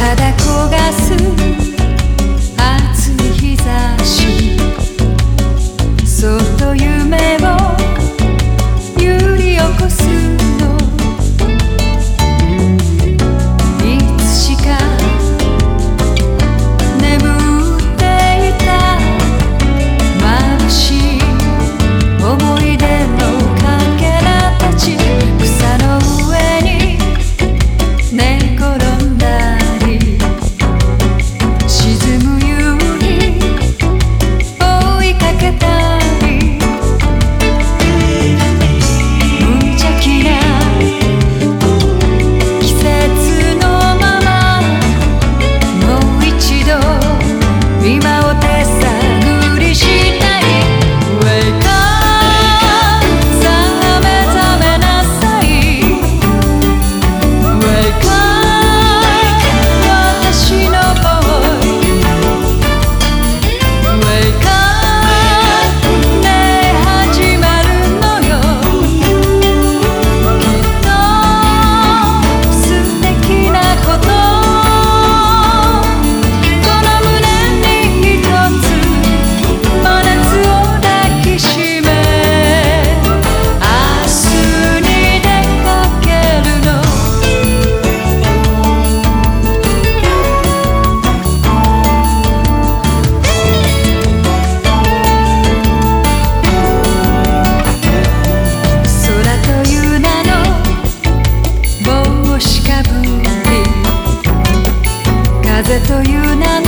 ただ焦がす風という名